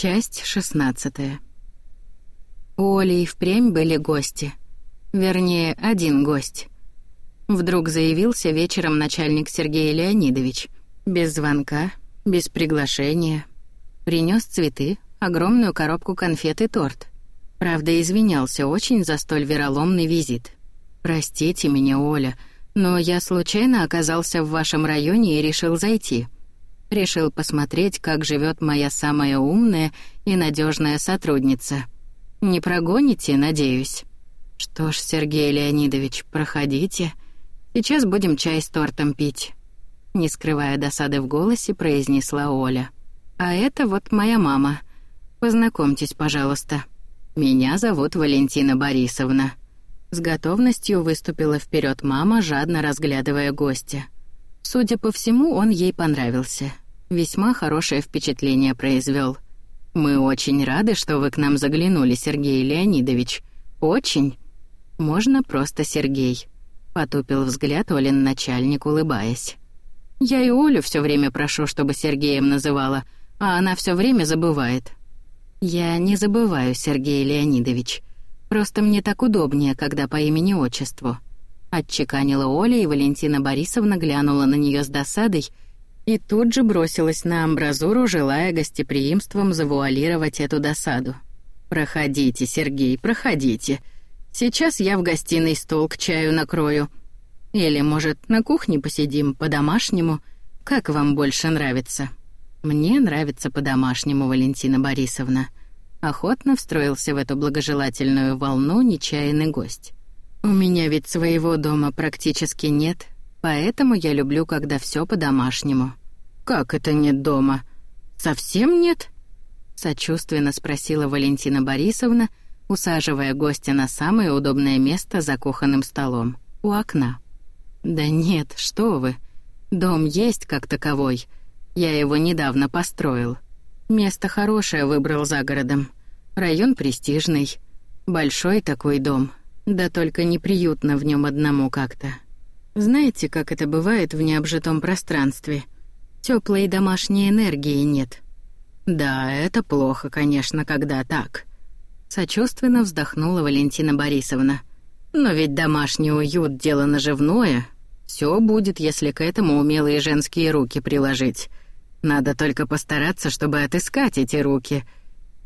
Часть шестнадцатая. У Оли и впрямь были гости. Вернее, один гость. Вдруг заявился вечером начальник Сергей Леонидович. Без звонка, без приглашения. Принес цветы, огромную коробку конфет и торт. Правда, извинялся очень за столь вероломный визит. «Простите меня, Оля, но я случайно оказался в вашем районе и решил зайти. Решил посмотреть, как живет моя самая умная и надежная сотрудница. Не прогоните, надеюсь. Что ж, Сергей Леонидович, проходите. Сейчас будем чай с тортом пить. Не скрывая досады в голосе, произнесла Оля. А это вот моя мама. Познакомьтесь, пожалуйста. Меня зовут Валентина Борисовна. С готовностью выступила вперед мама, жадно разглядывая гостя. Судя по всему, он ей понравился. Весьма хорошее впечатление произвел. Мы очень рады, что вы к нам заглянули, Сергей Леонидович. Очень. Можно просто Сергей. Потупил взгляд Олин начальник, улыбаясь. Я и Олю все время прошу, чтобы Сергеем называла, а она все время забывает. Я не забываю, Сергей Леонидович. Просто мне так удобнее, когда по имени-отчеству. Отчеканила Оля, и Валентина Борисовна глянула на нее с досадой и тут же бросилась на амбразуру, желая гостеприимством завуалировать эту досаду. «Проходите, Сергей, проходите. Сейчас я в гостиной стол к чаю накрою. Или, может, на кухне посидим по-домашнему? Как вам больше нравится?» «Мне нравится по-домашнему, Валентина Борисовна». Охотно встроился в эту благожелательную волну нечаянный гость. У меня ведь своего дома практически нет, поэтому я люблю, когда все по-домашнему. Как это нет дома? Совсем нет? Сочувственно спросила Валентина Борисовна, усаживая гостя на самое удобное место за кухонным столом, у окна. Да нет, что вы? Дом есть как таковой. Я его недавно построил. Место хорошее выбрал за городом. Район престижный. Большой такой дом, да только неприютно в нем одному как-то. Знаете, как это бывает в необжитом пространстве? Теплой домашней энергии нет. Да, это плохо, конечно, когда так. Сочувственно вздохнула Валентина Борисовна. Но ведь домашний уют — дело наживное. Все будет, если к этому умелые женские руки приложить. Надо только постараться, чтобы отыскать эти руки.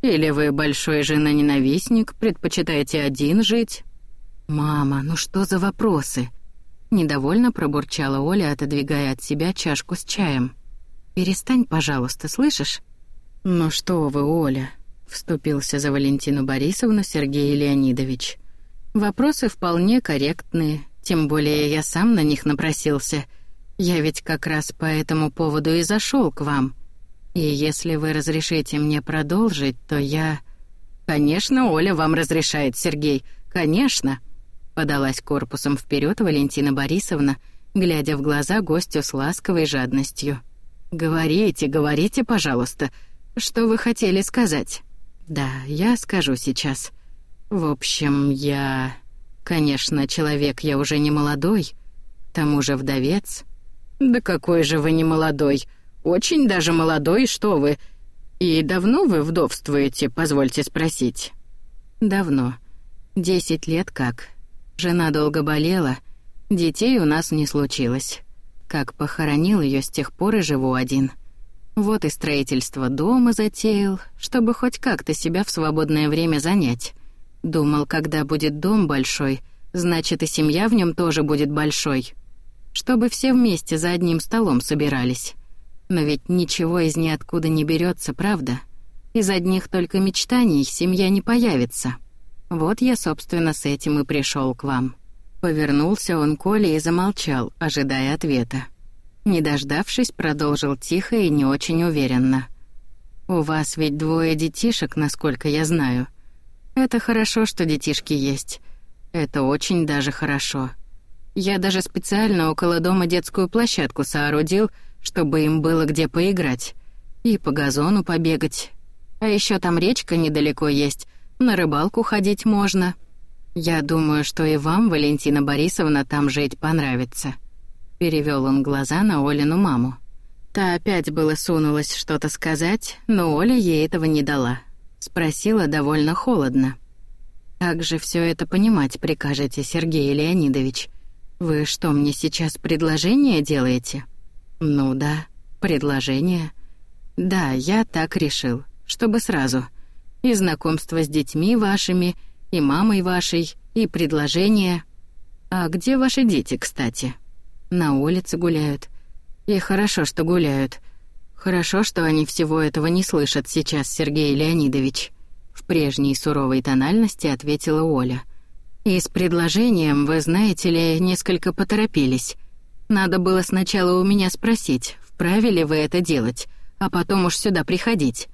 Или вы большой жена-ненавистник, предпочитаете один жить, «Мама, ну что за вопросы?» Недовольно пробурчала Оля, отодвигая от себя чашку с чаем. «Перестань, пожалуйста, слышишь?» «Ну что вы, Оля?» — вступился за Валентину Борисовну Сергей Леонидович. «Вопросы вполне корректные, тем более я сам на них напросился. Я ведь как раз по этому поводу и зашел к вам. И если вы разрешите мне продолжить, то я...» «Конечно, Оля вам разрешает, Сергей, конечно!» Подалась корпусом вперед Валентина Борисовна, глядя в глаза гостю с ласковой жадностью. «Говорите, говорите, пожалуйста, что вы хотели сказать?» «Да, я скажу сейчас. В общем, я... Конечно, человек я уже не молодой, к тому же вдовец». «Да какой же вы не молодой? Очень даже молодой, что вы? И давно вы вдовствуете, позвольте спросить?» «Давно. Десять лет как. Жена долго болела, детей у нас не случилось. Как похоронил ее с тех пор и живу один. Вот и строительство дома затеял, чтобы хоть как-то себя в свободное время занять. Думал, когда будет дом большой, значит и семья в нем тоже будет большой. Чтобы все вместе за одним столом собирались. Но ведь ничего из ниоткуда не берется, правда? Из одних только мечтаний семья не появится. Вот я, собственно, с этим и пришел к вам». Повернулся он к Оле и замолчал, ожидая ответа. Не дождавшись, продолжил тихо и не очень уверенно. «У вас ведь двое детишек, насколько я знаю. Это хорошо, что детишки есть. Это очень даже хорошо. Я даже специально около дома детскую площадку соорудил, чтобы им было где поиграть. И по газону побегать. А еще там речка недалеко есть, на рыбалку ходить можно. Я думаю, что и вам, Валентина Борисовна, там жить понравится. Перевел он глаза на Олину маму. Та опять было сунулась что-то сказать, но Оля ей этого не дала. Спросила довольно холодно. «Как же все это понимать прикажете, Сергей Леонидович? Вы что, мне сейчас предложение делаете?» «Ну да, предложение. Да, я так решил, чтобы сразу. И знакомство с детьми вашими, и мамой вашей, и предложение. А где ваши дети, кстати?» «На улице гуляют. И хорошо, что гуляют. Хорошо, что они всего этого не слышат сейчас, Сергей Леонидович. В прежней суровой тональности ответила Оля. И с предложением, вы знаете ли, несколько поторопились. Надо было сначала у меня спросить, вправе ли вы это делать, а потом уж сюда приходить.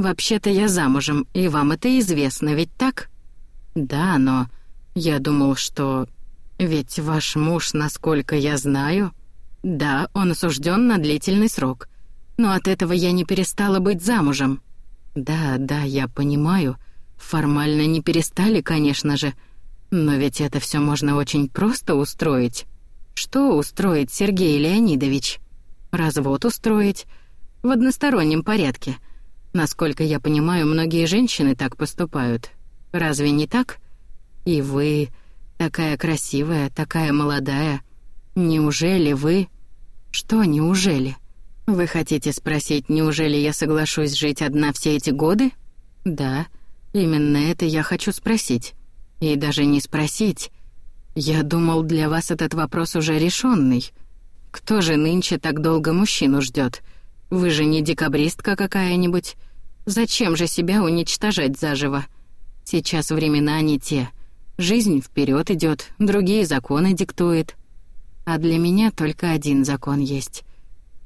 Вообще-то я замужем, и вам это известно, ведь так? Да, но я думал, что... Ведь ваш муж, насколько я знаю... Да, он осужден на длительный срок. Но от этого я не перестала быть замужем. Да, да, я понимаю. Формально не перестали, конечно же. Но ведь это все можно очень просто устроить. Что устроить, Сергей Леонидович? Развод устроить. В одностороннем порядке. Насколько я понимаю, многие женщины так поступают. Разве не так? И вы, такая красивая, такая молодая, Неужели вы... Что неужели? Вы хотите спросить, неужели я соглашусь жить одна все эти годы? Да, именно это я хочу спросить. И даже не спросить. Я думал, для вас этот вопрос уже решенный. Кто же нынче так долго мужчину ждет? Вы же не декабристка какая-нибудь. Зачем же себя уничтожать заживо? Сейчас времена не те. Жизнь вперед идет, другие законы диктует. А для меня только один закон есть.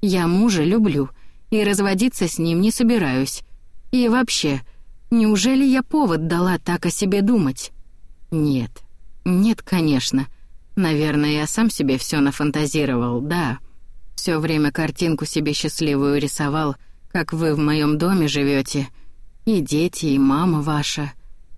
Я мужа люблю и разводиться с ним не собираюсь. И вообще, неужели я повод дала так о себе думать? Нет. Нет, конечно. Наверное, я сам себе все нафантазировал, да. Все время картинку себе счастливую рисовал, как вы в моем доме живете, и дети, и мама ваша.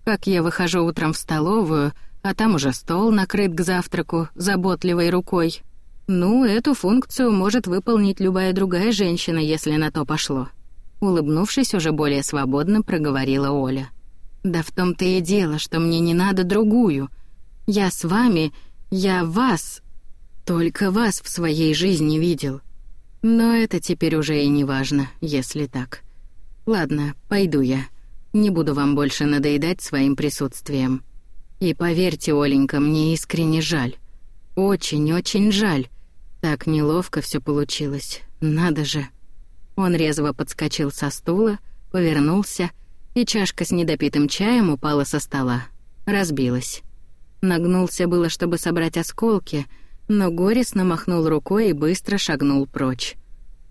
Как я выхожу утром в столовую — а там уже стол накрыт к завтраку заботливой рукой. Ну, эту функцию может выполнить любая другая женщина, если на то пошло. Улыбнувшись уже более свободно, проговорила Оля. Да в том-то и дело, что мне не надо другую. Я с вами, я вас, только вас в своей жизни видел. Но это теперь уже и не важно, если так. Ладно, пойду я. Не буду вам больше надоедать своим присутствием. И поверьте, Оленька, мне искренне жаль. Очень-очень жаль. Так неловко все получилось. Надо же. Он резво подскочил со стула, повернулся, и чашка с недопитым чаем упала со стола. Разбилась. Нагнулся было, чтобы собрать осколки, но горестно махнул рукой и быстро шагнул прочь.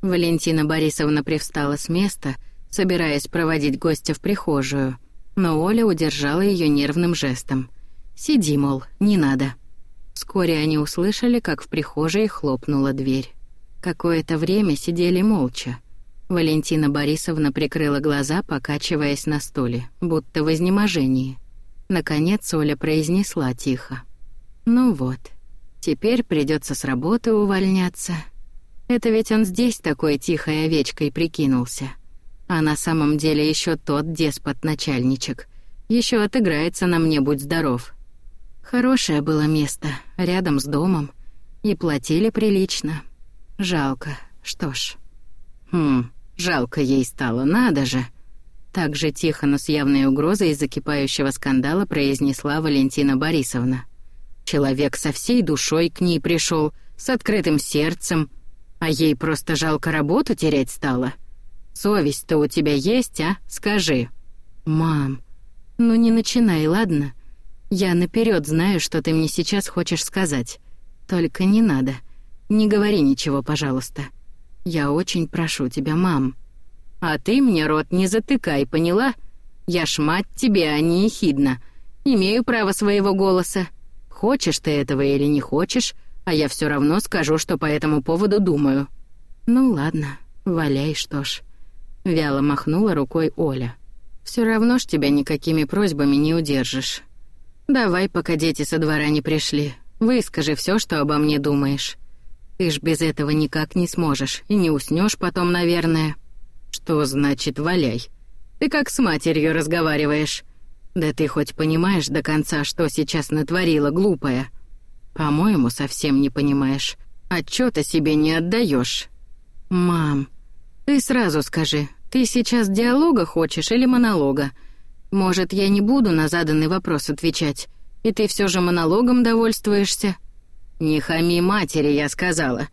Валентина Борисовна привстала с места, собираясь проводить гостя в прихожую, но Оля удержала ее нервным жестом. Сиди, мол, не надо. Вскоре они услышали, как в прихожей хлопнула дверь. Какое-то время сидели молча. Валентина Борисовна прикрыла глаза, покачиваясь на стуле, будто в изнеможении. Наконец Оля произнесла тихо. «Ну вот, теперь придется с работы увольняться. Это ведь он здесь такой тихой овечкой прикинулся. А на самом деле еще тот деспот-начальничек. Еще отыграется на мне, будь здоров. Хорошее было место, рядом с домом. И платили прилично. Жалко. Что ж. Хм, жалко ей стало, надо же. Так же тихо, но с явной угрозой из закипающего скандала произнесла Валентина Борисовна. Человек со всей душой к ней пришел, с открытым сердцем, а ей просто жалко работу терять стало. Совесть-то у тебя есть, а? Скажи. Мам, ну не начинай, ладно? Я наперед знаю, что ты мне сейчас хочешь сказать. Только не надо. Не говори ничего, пожалуйста. Я очень прошу тебя, мам. А ты мне рот не затыкай, поняла? Я ж мать тебе, а не ехидна. Имею право своего голоса. Хочешь ты этого или не хочешь, а я все равно скажу, что по этому поводу думаю. Ну ладно, валяй, что ж. Вяло махнула рукой Оля. Все равно ж тебя никакими просьбами не удержишь. «Давай, пока дети со двора не пришли. Выскажи все, что обо мне думаешь». Ты ж без этого никак не сможешь и не уснешь потом, наверное. Что значит валяй? Ты как с матерью разговариваешь. Да ты хоть понимаешь до конца, что сейчас натворила глупая? По-моему, совсем не понимаешь. Отчета себе не отдаешь. Мам, ты сразу скажи, ты сейчас диалога хочешь или монолога? Может, я не буду на заданный вопрос отвечать, и ты все же монологом довольствуешься? Не хами матери, я сказала.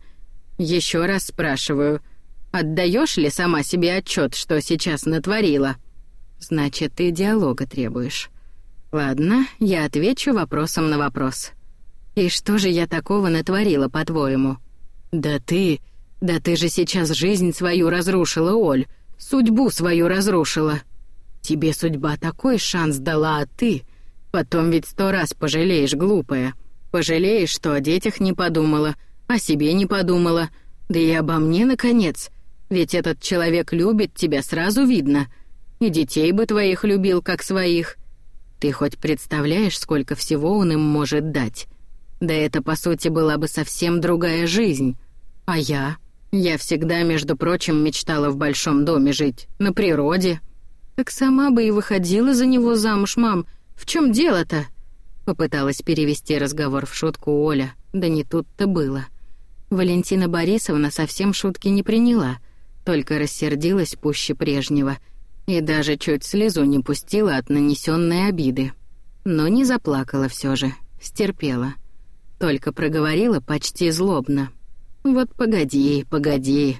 Еще раз спрашиваю, отдаешь ли сама себе отчет, что сейчас натворила? Значит, ты диалога требуешь. Ладно, я отвечу вопросом на вопрос. И что же я такого натворила, по-твоему? Да ты... Да ты же сейчас жизнь свою разрушила, Оль. Судьбу свою разрушила. Тебе судьба такой шанс дала, а ты... Потом ведь сто раз пожалеешь, глупая. Пожалеешь, что о детях не подумала, о себе не подумала, да и обо мне, наконец. Ведь этот человек любит тебя, сразу видно. И детей бы твоих любил, как своих. Ты хоть представляешь, сколько всего он им может дать? Да это, по сути, была бы совсем другая жизнь. А я? Я всегда, между прочим, мечтала в большом доме жить, на природе. Так сама бы и выходила за него замуж, мам. В чем дело-то? Попыталась перевести разговор в шутку Оля, да не тут-то было. Валентина Борисовна совсем шутки не приняла, только рассердилась пуще прежнего и даже чуть слезу не пустила от нанесенной обиды. Но не заплакала все же, стерпела. Только проговорила почти злобно. «Вот погоди, погоди.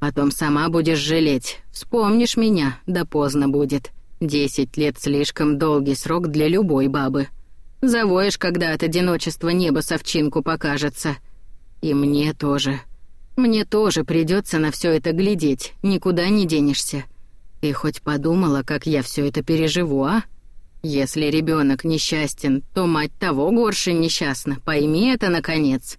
Потом сама будешь жалеть. Вспомнишь меня, да поздно будет. Десять лет слишком долгий срок для любой бабы. Завоешь, когда от одиночества небо совчинку покажется. И мне тоже. Мне тоже придется на все это глядеть, никуда не денешься. Ты хоть подумала, как я все это переживу, а?» Если ребенок несчастен, то мать того горше несчастна. Пойми это наконец.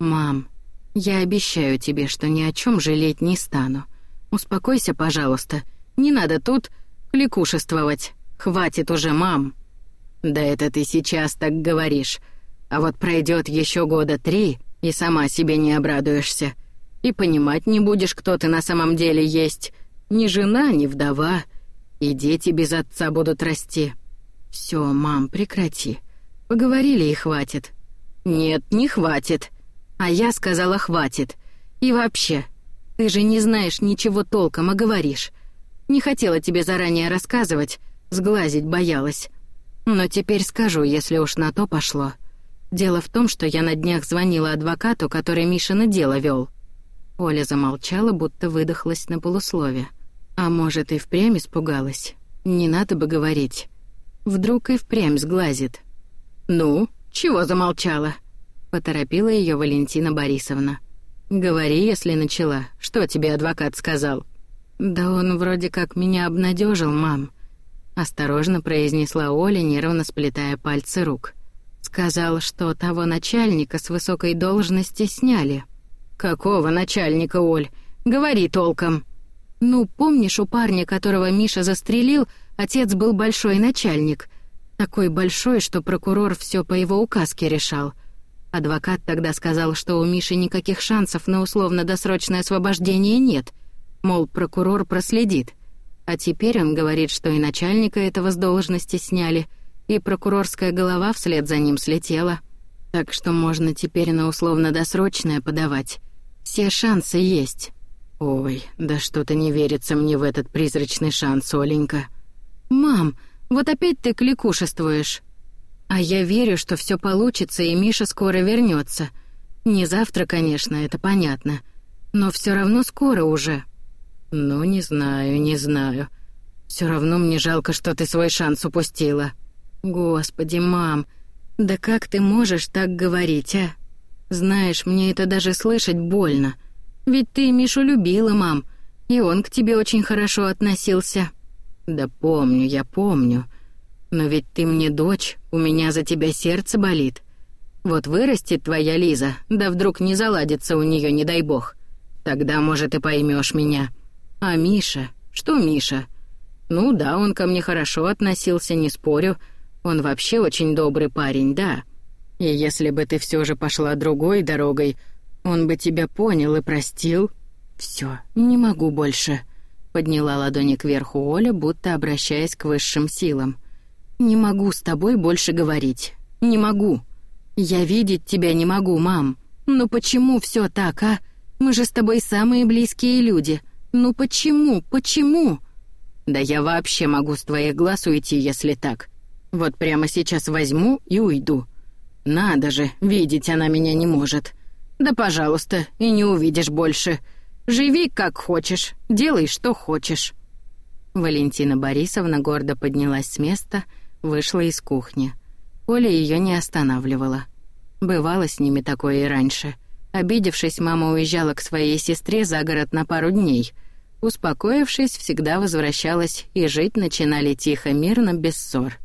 Мам, я обещаю тебе, что ни о чем жалеть не стану. Успокойся, пожалуйста. Не надо тут кликушествовать. Хватит уже, мам. Да это ты сейчас так говоришь. А вот пройдет еще года три, и сама себе не обрадуешься. И понимать не будешь, кто ты на самом деле есть. Ни жена, ни вдова. И дети без отца будут расти. Все, мам, прекрати. Поговорили и хватит. Нет, не хватит. А я сказала хватит. И вообще, ты же не знаешь ничего толком, а говоришь. Не хотела тебе заранее рассказывать, сглазить боялась. Но теперь скажу, если уж на то пошло. Дело в том, что я на днях звонила адвокату, который Мишина дело вел. Оля замолчала, будто выдохлась на полуслове. А может, и впрямь испугалась. Не надо бы говорить. Вдруг и впрямь сглазит. «Ну, чего замолчала?» — поторопила ее Валентина Борисовна. «Говори, если начала. Что тебе адвокат сказал?» «Да он вроде как меня обнадежил, мам», — осторожно произнесла Оля, нервно сплетая пальцы рук. «Сказал, что того начальника с высокой должности сняли». «Какого начальника, Оль? Говори толком». «Ну, помнишь, у парня, которого Миша застрелил, отец был большой начальник. Такой большой, что прокурор все по его указке решал. Адвокат тогда сказал, что у Миши никаких шансов на условно-досрочное освобождение нет. Мол, прокурор проследит. А теперь он говорит, что и начальника этого с должности сняли, и прокурорская голова вслед за ним слетела. Так что можно теперь на условно-досрочное подавать. Все шансы есть. «Ой, да что-то не верится мне в этот призрачный шанс, Оленька». «Мам, вот опять ты кликушествуешь». «А я верю, что все получится, и Миша скоро вернется. Не завтра, конечно, это понятно. Но все равно скоро уже». «Ну, не знаю, не знаю. Все равно мне жалко, что ты свой шанс упустила». «Господи, мам, да как ты можешь так говорить, а? Знаешь, мне это даже слышать больно». Ведь ты Мишу любила, мам, и он к тебе очень хорошо относился. Да помню, я помню. Но ведь ты мне дочь, у меня за тебя сердце болит. Вот вырастет твоя Лиза, да вдруг не заладится у нее, не дай бог. Тогда, может, и поймешь меня. А Миша? Что Миша? Ну да, он ко мне хорошо относился, не спорю. Он вообще очень добрый парень, да. И если бы ты все же пошла другой дорогой, Он бы тебя понял и простил. Все, не могу больше. Подняла ладони кверху Оля, будто обращаясь к высшим силам. Не могу с тобой больше говорить. Не могу. Я видеть тебя не могу, мам. Ну почему все так, а? Мы же с тобой самые близкие люди. Ну почему? Почему? Да я вообще могу с твоих глаз уйти, если так. Вот прямо сейчас возьму и уйду. Надо же, видеть она меня не может. Да, пожалуйста, и не увидишь больше. Живи как хочешь, делай что хочешь. Валентина Борисовна гордо поднялась с места, вышла из кухни. Оля ее не останавливала. Бывало с ними такое и раньше. Обидевшись, мама уезжала к своей сестре за город на пару дней — Успокоившись, всегда возвращалась, и жить начинали тихо, мирно, без ссор.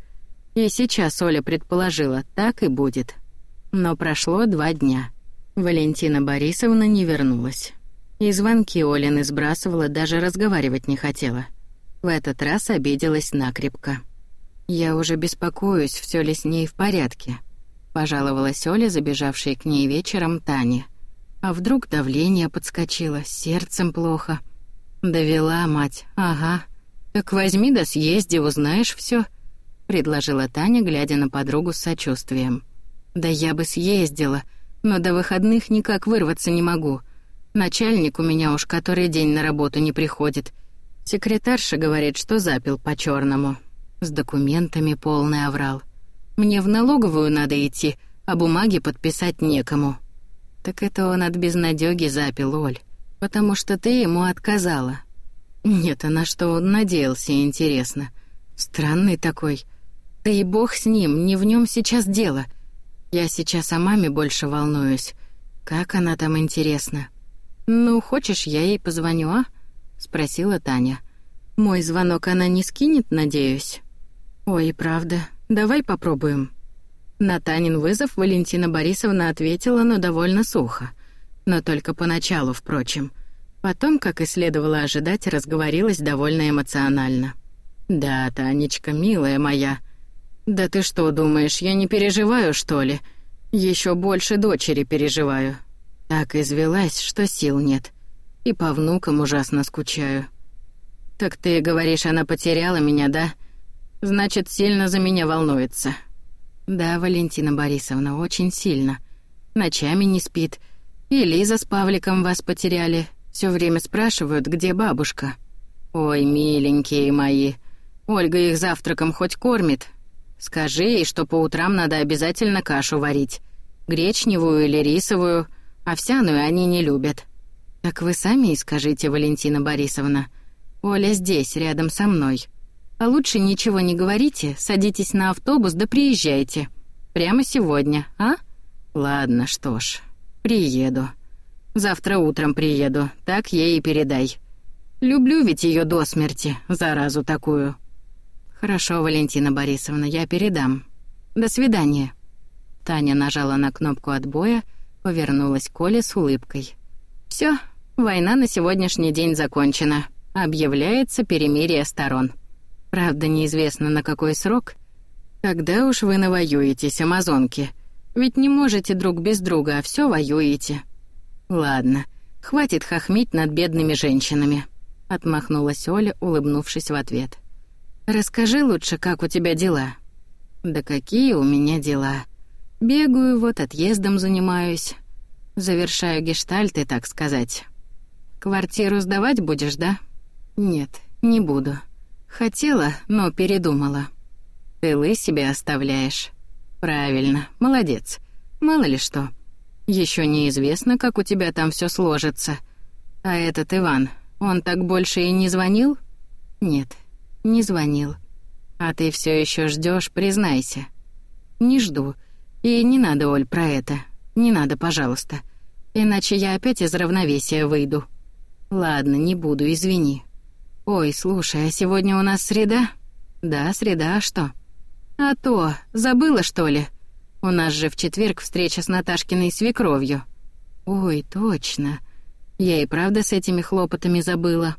И сейчас Оля предположила, так и будет. Но прошло два дня. Валентина Борисовна не вернулась. И звонки Олины сбрасывала, даже разговаривать не хотела. В этот раз обиделась накрепко. «Я уже беспокоюсь, все ли с ней в порядке», — пожаловалась Оля, забежавшей к ней вечером Тане. «А вдруг давление подскочило, сердцем плохо?» «Довела, мать, ага. Так возьми да съезди, узнаешь все, предложила Таня, глядя на подругу с сочувствием. «Да я бы съездила, но до выходных никак вырваться не могу. Начальник у меня уж который день на работу не приходит. Секретарша говорит, что запил по черному С документами полный оврал. Мне в налоговую надо идти, а бумаги подписать некому». «Так это он от безнадёги запил, Оль потому что ты ему отказала. Нет, а на что он надеялся, интересно. Странный такой. Да и бог с ним, не в нем сейчас дело. Я сейчас о маме больше волнуюсь. Как она там, интересно? Ну, хочешь, я ей позвоню, а? Спросила Таня. Мой звонок она не скинет, надеюсь? Ой, правда. Давай попробуем. На Танин вызов Валентина Борисовна ответила, но довольно сухо — но только поначалу, впрочем. Потом, как и следовало ожидать, разговорилась довольно эмоционально. «Да, Танечка, милая моя. Да ты что думаешь, я не переживаю, что ли? Еще больше дочери переживаю. Так извелась, что сил нет. И по внукам ужасно скучаю. Так ты говоришь, она потеряла меня, да? Значит, сильно за меня волнуется». «Да, Валентина Борисовна, очень сильно. Ночами не спит» И Лиза с Павликом вас потеряли. Все время спрашивают, где бабушка. Ой, миленькие мои. Ольга их завтраком хоть кормит. Скажи ей, что по утрам надо обязательно кашу варить. Гречневую или рисовую. Овсяную они не любят. Так вы сами и скажите, Валентина Борисовна. Оля здесь, рядом со мной. А лучше ничего не говорите, садитесь на автобус да приезжайте. Прямо сегодня, а? Ладно, что ж. «Приеду. Завтра утром приеду, так ей и передай. Люблю ведь ее до смерти, заразу такую». «Хорошо, Валентина Борисовна, я передам. До свидания». Таня нажала на кнопку отбоя, повернулась к Оле с улыбкой. Все, война на сегодняшний день закончена. Объявляется перемирие сторон. Правда, неизвестно на какой срок. Когда уж вы навоюетесь, амазонки?» Ведь не можете друг без друга, а все воюете. Ладно, хватит хохмить над бедными женщинами, отмахнулась Оля, улыбнувшись в ответ. Расскажи лучше, как у тебя дела. Да какие у меня дела? Бегаю, вот отъездом занимаюсь. Завершаю гештальты, так сказать. Квартиру сдавать будешь, да? Нет, не буду. Хотела, но передумала. Ты себе оставляешь. Правильно, молодец. Мало ли что. Еще неизвестно, как у тебя там все сложится. А этот Иван, он так больше и не звонил? Нет, не звонил. А ты все еще ждешь, признайся. Не жду. И не надо, Оль, про это. Не надо, пожалуйста. Иначе я опять из равновесия выйду. Ладно, не буду, извини. Ой, слушай, а сегодня у нас среда? Да, среда, а что? «А то, забыла, что ли? У нас же в четверг встреча с Наташкиной свекровью». «Ой, точно. Я и правда с этими хлопотами забыла.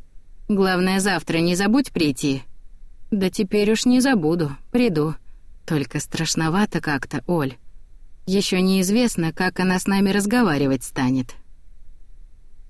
Главное, завтра не забудь прийти». «Да теперь уж не забуду, приду. Только страшновато как-то, Оль. Еще неизвестно, как она с нами разговаривать станет».